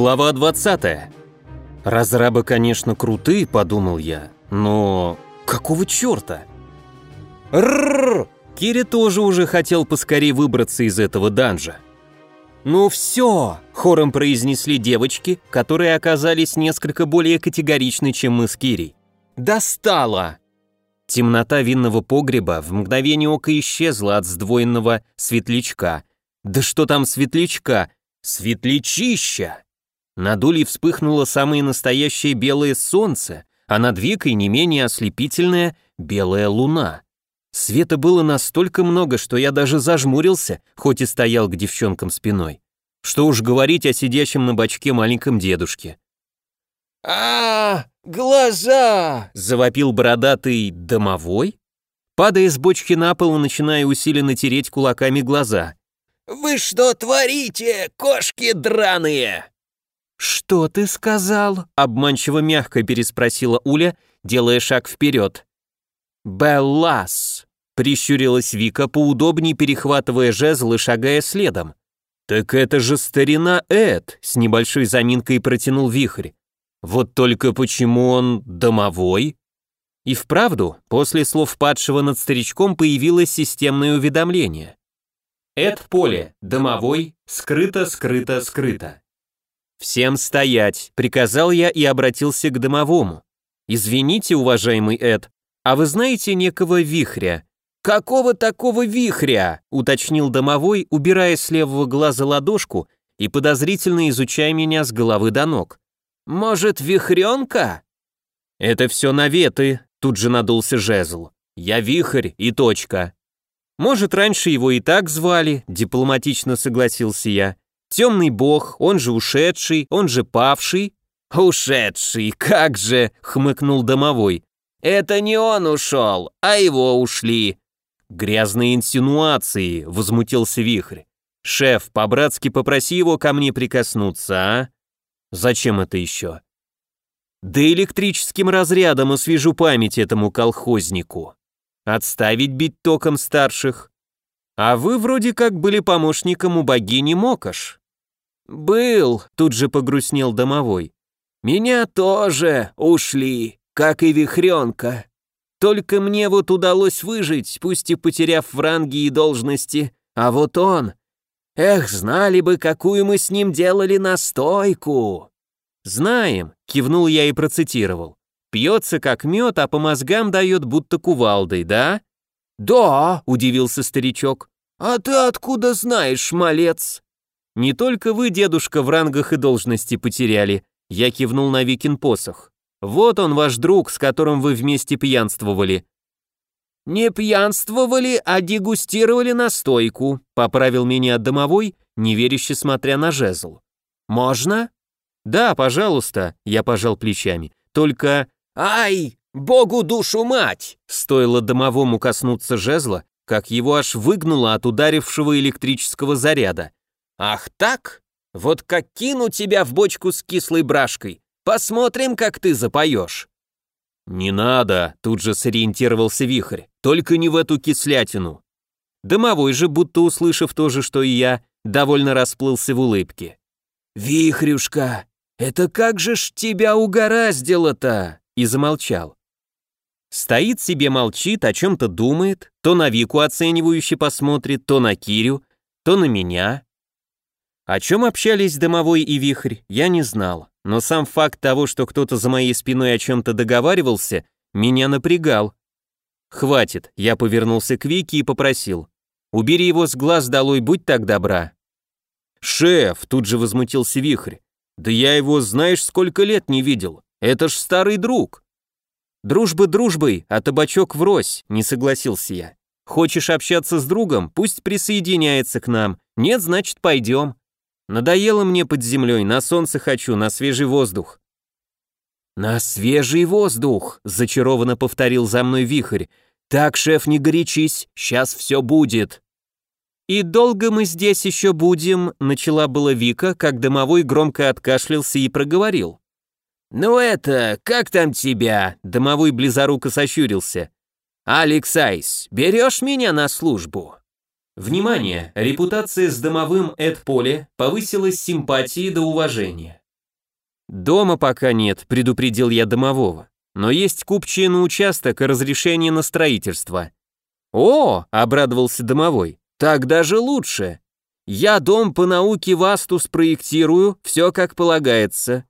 Глава 20. Разрабы, конечно, крутые, подумал я, но какого черта? Рррр! Кири тоже уже хотел поскорее выбраться из этого данжа. «Ну все!» – хором произнесли девочки, которые оказались несколько более категоричны, чем мы с Кирей. «Достала!» Темнота винного погреба в мгновение ока исчезла от сдвоенного светлячка. Да что там светлячка? Светлячища! Над улей вспыхнуло самое настоящее белое солнце, а над векой не менее ослепительная белая луна. Света было настолько много, что я даже зажмурился, хоть и стоял к девчонкам спиной. Что уж говорить о сидящем на бочке маленьком дедушке. а, глаза!» — завопил бородатый домовой, падая с бочки на пол и начиная усиленно тереть кулаками глаза. «Вы что творите, кошки драные?» «Что ты сказал?» — обманчиво мягко переспросила Уля, делая шаг вперед. «Беллас!» — прищурилась Вика, поудобнее перехватывая жезл и шагая следом. «Так это же старина Эд!» — с небольшой заминкой протянул вихрь. «Вот только почему он домовой?» И вправду, после слов падшего над старичком появилось системное уведомление. Эд поле, домовой, скрыто, скрыто, скрыто. «Всем стоять!» — приказал я и обратился к домовому. «Извините, уважаемый Эд, а вы знаете некого вихря?» «Какого такого вихря?» — уточнил домовой, убирая с левого глаза ладошку и подозрительно изучая меня с головы до ног. «Может, вихренка?» «Это все наветы», — тут же надулся жезл. «Я вихрь и точка». «Может, раньше его и так звали», — дипломатично согласился я. Темный бог, он же ушедший, он же павший. Ушедший, как же, хмыкнул домовой. Это не он ушел, а его ушли. Грязные инсинуации, возмутился вихрь. Шеф, по-братски попроси его ко мне прикоснуться, а? Зачем это еще? Да электрическим разрядом освежу память этому колхознику. Отставить бить током старших. А вы вроде как были помощником у богини Мокаш. «Был», — тут же погрустнел домовой. «Меня тоже ушли, как и вихренка. Только мне вот удалось выжить, пусть и потеряв в ранге и должности, а вот он... Эх, знали бы, какую мы с ним делали настойку!» «Знаем», — кивнул я и процитировал. «Пьется как мед, а по мозгам дает будто кувалдой, да?» «Да», — удивился старичок. «А ты откуда знаешь, малец?» Не только вы, дедушка, в рангах и должности потеряли. Я кивнул на Викин посох. Вот он, ваш друг, с которым вы вместе пьянствовали. Не пьянствовали, а дегустировали настойку, поправил меня домовой, неверяще смотря на жезл. Можно? Да, пожалуйста, я пожал плечами. Только... Ай, богу душу мать! Стоило домовому коснуться жезла, как его аж выгнуло от ударившего электрического заряда. «Ах так? Вот как кину тебя в бочку с кислой брашкой. Посмотрим, как ты запоешь». «Не надо», — тут же сориентировался вихрь, «только не в эту кислятину». Домовой же, будто услышав то же, что и я, довольно расплылся в улыбке. «Вихрюшка, это как же ж тебя угораздило-то?» и замолчал. Стоит себе молчит, о чем-то думает, то на Вику оценивающе посмотрит, то на Кирю, то на меня. О чем общались Домовой и Вихрь, я не знал, но сам факт того, что кто-то за моей спиной о чем-то договаривался, меня напрягал. «Хватит», я повернулся к Вике и попросил. «Убери его с глаз долой, будь так добра». «Шеф», тут же возмутился Вихрь, «да я его знаешь сколько лет не видел, это ж старый друг». «Дружба дружбой, а табачок врозь», не согласился я. «Хочешь общаться с другом, пусть присоединяется к нам, нет, значит, пойдем». Надоело мне под землей, на солнце хочу, на свежий воздух. «На свежий воздух!» — зачарованно повторил за мной вихрь. «Так, шеф, не горячись, сейчас все будет!» «И долго мы здесь еще будем?» — начала была Вика, как домовой громко откашлялся и проговорил. «Ну это, как там тебя?» — домовой близоруко сощурился. «Алексайс, берешь меня на службу?» Внимание! Репутация с домовым Эд Поле повысилась с симпатии до уважения. Дома пока нет, предупредил я домового. Но есть купчие на участок и разрешение на строительство. О, обрадовался домовой. Так даже лучше. Я дом по науке Васту спроектирую, все как полагается.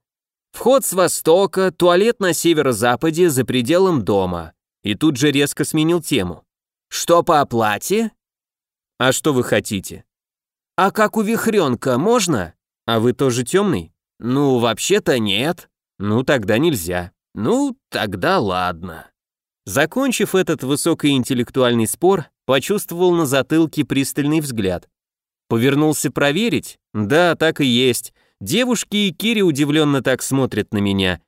Вход с востока, туалет на северо-западе за пределом дома. И тут же резко сменил тему. Что по оплате? А что вы хотите? А как у вихренка, можно? А вы тоже темный? Ну, вообще-то нет. Ну, тогда нельзя. Ну, тогда ладно. Закончив этот высокоинтеллектуальный спор, почувствовал на затылке пристальный взгляд. Повернулся проверить? Да, так и есть. Девушки и Кири удивленно так смотрят на меня.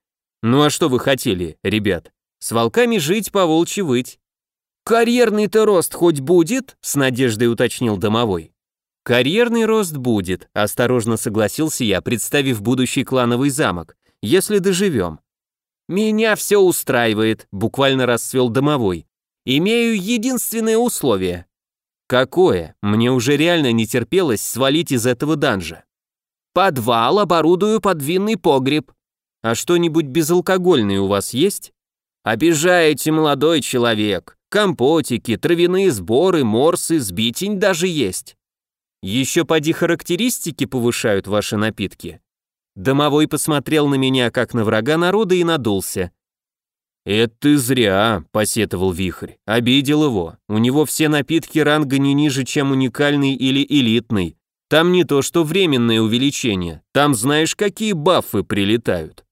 Ну а что вы хотели, ребят? С волками жить, по волчьи выть. «Карьерный-то рост хоть будет?» — с надеждой уточнил домовой. «Карьерный рост будет», — осторожно согласился я, представив будущий клановый замок, «если доживем». «Меня все устраивает», — буквально расцвел домовой. «Имею единственное условие». «Какое? Мне уже реально не терпелось свалить из этого данжа». «Подвал оборудую под винный погреб». «А что-нибудь безалкогольное у вас есть?» «Обижаете, молодой человек. Компотики, травяные сборы, морсы, сбитень даже есть». «Еще поди характеристики повышают ваши напитки». Домовой посмотрел на меня, как на врага народа, и надулся. «Это ты зря», — посетовал Вихрь. «Обидел его. У него все напитки ранга не ниже, чем уникальный или элитный. Там не то что временное увеличение, там знаешь, какие баффы прилетают.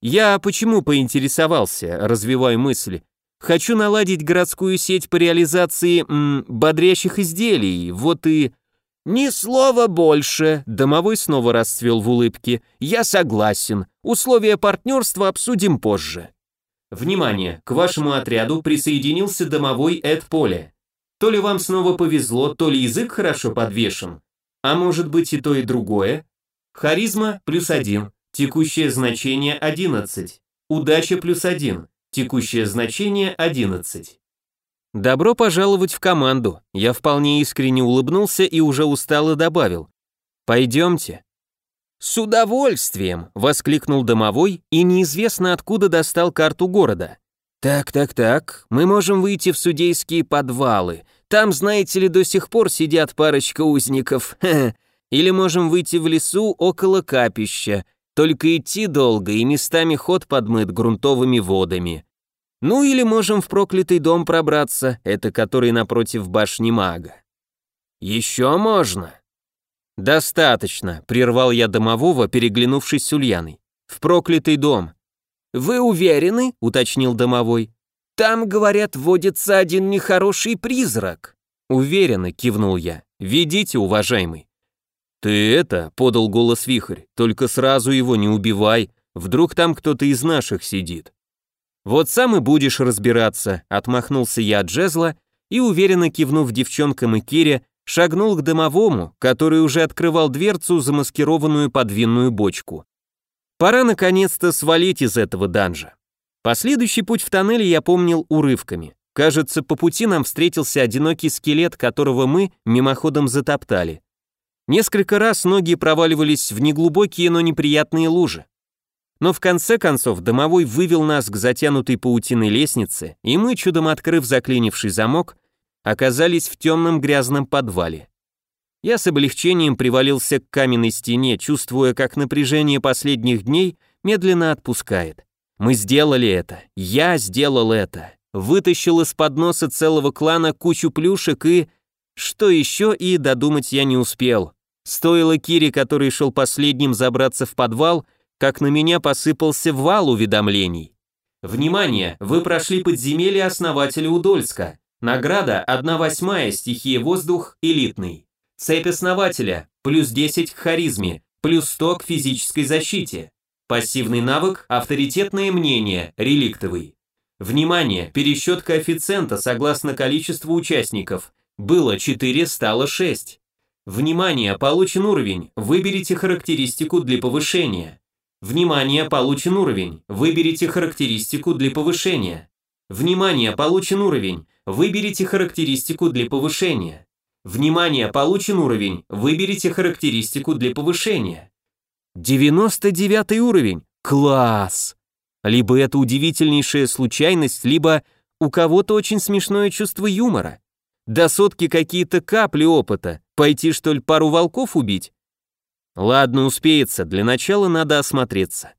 Я почему поинтересовался, развивая мысли. Хочу наладить городскую сеть по реализации м, бодрящих изделий, вот и... «Ни слова больше», — домовой снова расцвел в улыбке. «Я согласен. Условия партнерства обсудим позже». Внимание, к вашему отряду присоединился домовой Эд Поле. То ли вам снова повезло, то ли язык хорошо подвешен, а может быть и то, и другое? Харизма плюс один, текущее значение 11. Удача плюс один, текущее значение 11. Добро пожаловать в команду. Я вполне искренне улыбнулся и уже устало добавил. Пойдемте. С удовольствием, воскликнул домовой и неизвестно откуда достал карту города. Так, так, так, мы можем выйти в судейские подвалы, там, знаете ли, до сих пор сидят парочка узников. Или можем выйти в лесу около капища. Только идти долго, и местами ход подмыт грунтовыми водами. Ну или можем в проклятый дом пробраться, это который напротив башни мага. Еще можно. Достаточно, прервал я домового, переглянувшись с Ульяной. В проклятый дом. Вы уверены? уточнил домовой. Там, говорят, водится один нехороший призрак. Уверенно кивнул я. Ведите, уважаемый. Ты это, подал голос Вихрь, только сразу его не убивай, вдруг там кто-то из наших сидит. Вот сам и будешь разбираться, отмахнулся я от жезла и, уверенно кивнув девчонкам и Кире, шагнул к домовому, который уже открывал дверцу, замаскированную под винную бочку. Пора наконец-то свалить из этого данжа. Последующий путь в тоннеле я помнил урывками. Кажется, по пути нам встретился одинокий скелет, которого мы мимоходом затоптали. Несколько раз ноги проваливались в неглубокие, но неприятные лужи. Но в конце концов домовой вывел нас к затянутой паутиной лестнице, и мы, чудом открыв заклинивший замок, оказались в темном грязном подвале. Я с облегчением привалился к каменной стене, чувствуя, как напряжение последних дней медленно отпускает. Мы сделали это. Я сделал это. Вытащил из-под носа целого клана кучу плюшек и... Что еще и додумать я не успел. Стоило Кире, который шел последним, забраться в подвал, как на меня посыпался вал уведомлений. Внимание! Вы прошли подземелье основателя Удольска. Награда 1 восьмая, стихия воздух, элитный. Цепь основателя, плюс 10 к харизме, плюс 100 к физической защите. Пассивный навык «Авторитетное мнение», реликтовый. Внимание, пересчет коэффициента согласно количеству участников. Было 4, стало 6. Внимание, получен уровень, выберите характеристику для повышения. Внимание, получен уровень, выберите характеристику для повышения. Внимание, получен уровень, выберите характеристику для повышения. Внимание, получен уровень, выберите характеристику для повышения. 99 уровень. Класс! Либо это удивительнейшая случайность, либо у кого-то очень смешное чувство юмора. До сотки какие-то капли опыта. Пойти, что ли, пару волков убить? Ладно, успеется, для начала надо осмотреться.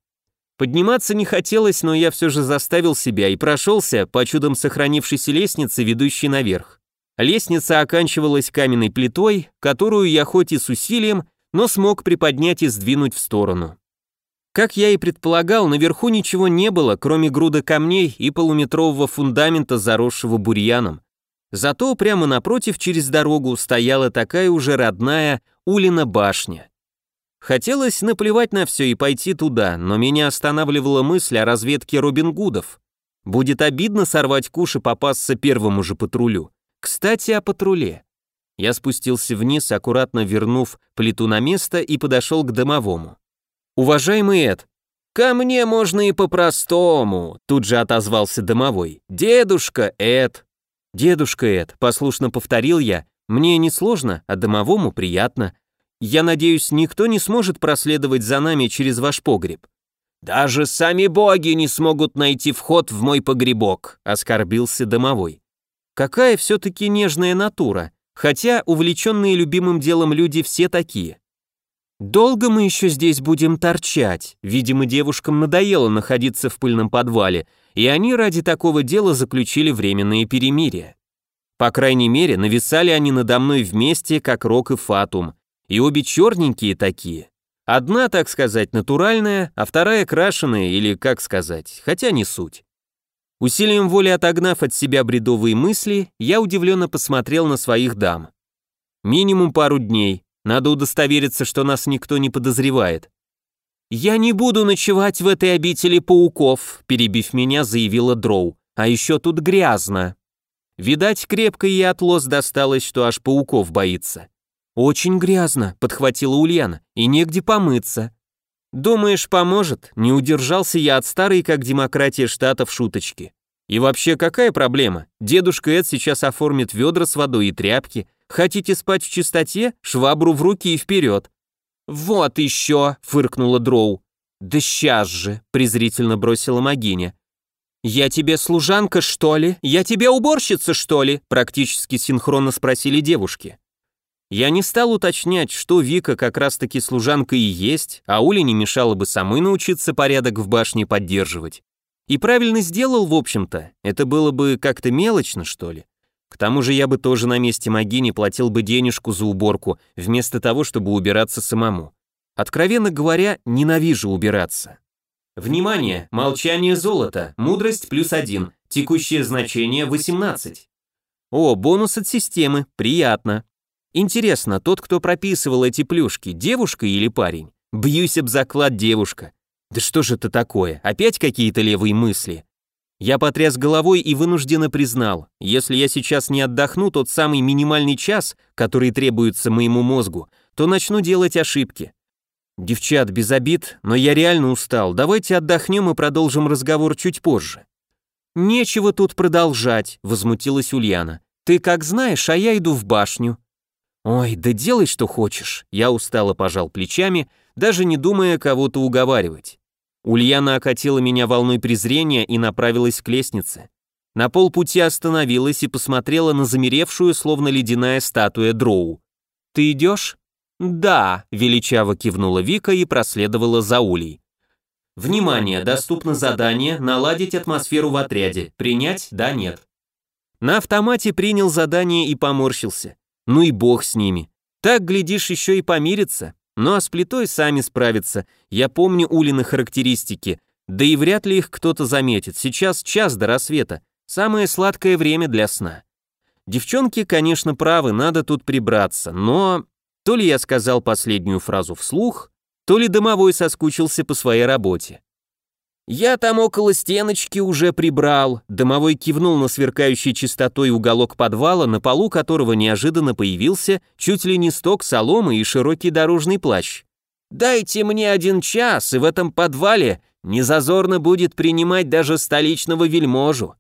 Подниматься не хотелось, но я все же заставил себя и прошелся по чудом сохранившейся лестнице, ведущей наверх. Лестница оканчивалась каменной плитой, которую я хоть и с усилием, но смог приподнять и сдвинуть в сторону. Как я и предполагал, наверху ничего не было, кроме груда камней и полуметрового фундамента, заросшего бурьяном. Зато прямо напротив через дорогу стояла такая уже родная Улина башня. Хотелось наплевать на все и пойти туда, но меня останавливала мысль о разведке Робин Гудов. Будет обидно сорвать куш и попасться первому же патрулю. Кстати, о патруле. Я спустился вниз, аккуратно вернув плиту на место и подошел к домовому. «Уважаемый Эд, ко мне можно и по-простому», тут же отозвался домовой. «Дедушка Эд». «Дедушка Эд», послушно повторил я, «мне не сложно, а домовому приятно. Я надеюсь, никто не сможет проследовать за нами через ваш погреб». «Даже сами боги не смогут найти вход в мой погребок», оскорбился домовой. Какая все-таки нежная натура, хотя увлеченные любимым делом люди все такие. Долго мы еще здесь будем торчать. Видимо, девушкам надоело находиться в пыльном подвале, и они ради такого дела заключили временные перемирия. По крайней мере, нависали они надо мной вместе, как Рок и Фатум, и обе черненькие такие. Одна, так сказать, натуральная, а вторая крашеная, или как сказать, хотя не суть. Усилием воли отогнав от себя бредовые мысли, я удивленно посмотрел на своих дам. Минимум пару дней, надо удостовериться, что нас никто не подозревает. «Я не буду ночевать в этой обители пауков», перебив меня, заявила Дроу. «А еще тут грязно». Видать, крепко ей от лос досталось, что аж пауков боится. «Очень грязно», — подхватила Ульяна, — «и негде помыться». «Думаешь, поможет?» Не удержался я от старой, как демократия штатов, шуточки. «И вообще, какая проблема? Дедушка Эд сейчас оформит ведра с водой и тряпки, Хотите спать в чистоте? Швабру в руки и вперед. Вот еще, фыркнула Дроу. Да сейчас же, презрительно бросила Магиня. «Я тебе служанка, что ли? Я тебе уборщица, что ли?» Практически синхронно спросили девушки. Я не стал уточнять, что Вика как раз-таки служанка и есть, а Уле не мешало бы самой научиться порядок в башне поддерживать. И правильно сделал, в общем-то, это было бы как-то мелочно, что ли. К тому же я бы тоже на месте Магини платил бы денежку за уборку, вместо того, чтобы убираться самому. Откровенно говоря, ненавижу убираться. Внимание! Молчание золота. Мудрость плюс один. Текущее значение 18. О, бонус от системы. Приятно. Интересно, тот, кто прописывал эти плюшки, девушка или парень? Бьюсь об заклад девушка. Да что же это такое? Опять какие-то левые мысли? Я потряс головой и вынужденно признал, если я сейчас не отдохну тот самый минимальный час, который требуется моему мозгу, то начну делать ошибки. Девчат, без обид, но я реально устал, давайте отдохнем и продолжим разговор чуть позже. Нечего тут продолжать, возмутилась Ульяна. Ты как знаешь, а я иду в башню. Ой, да делай, что хочешь. Я устало пожал плечами, даже не думая кого-то уговаривать. Ульяна окатила меня волной презрения и направилась к лестнице. На полпути остановилась и посмотрела на замеревшую, словно ледяная статуя Дроу. «Ты идешь?» «Да», — величаво кивнула Вика и проследовала за Улей. «Внимание! Доступно задание «Наладить атмосферу в отряде». Принять? Да, нет». На автомате принял задание и поморщился. Ну и бог с ними. Так, глядишь, еще и помирится. Ну а с плитой сами справятся. Я помню Улины характеристики. Да и вряд ли их кто-то заметит. Сейчас час до рассвета. Самое сладкое время для сна. Девчонки, конечно, правы, надо тут прибраться, но... То ли я сказал последнюю фразу вслух, то ли домовой соскучился по своей работе. «Я там около стеночки уже прибрал», домовой кивнул на сверкающий чистотой уголок подвала, на полу которого неожиданно появился чуть ли не сток соломы и широкий дорожный плащ. «Дайте мне один час, и в этом подвале незазорно будет принимать даже столичного вельможу».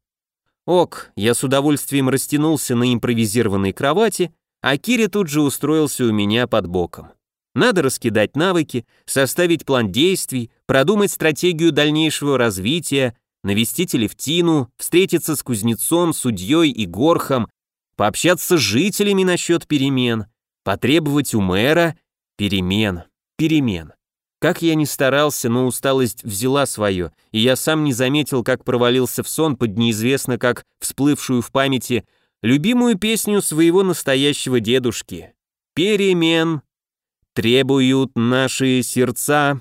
Ок, я с удовольствием растянулся на импровизированной кровати, а Кири тут же устроился у меня под боком. Надо раскидать навыки, составить план действий, продумать стратегию дальнейшего развития, навестить Левтину, встретиться с кузнецом, судьей и горхом, пообщаться с жителями насчет перемен, потребовать у мэра перемен, перемен. Как я ни старался, но усталость взяла свое, и я сам не заметил, как провалился в сон под неизвестно как всплывшую в памяти любимую песню своего настоящего дедушки. «Перемен требуют наши сердца,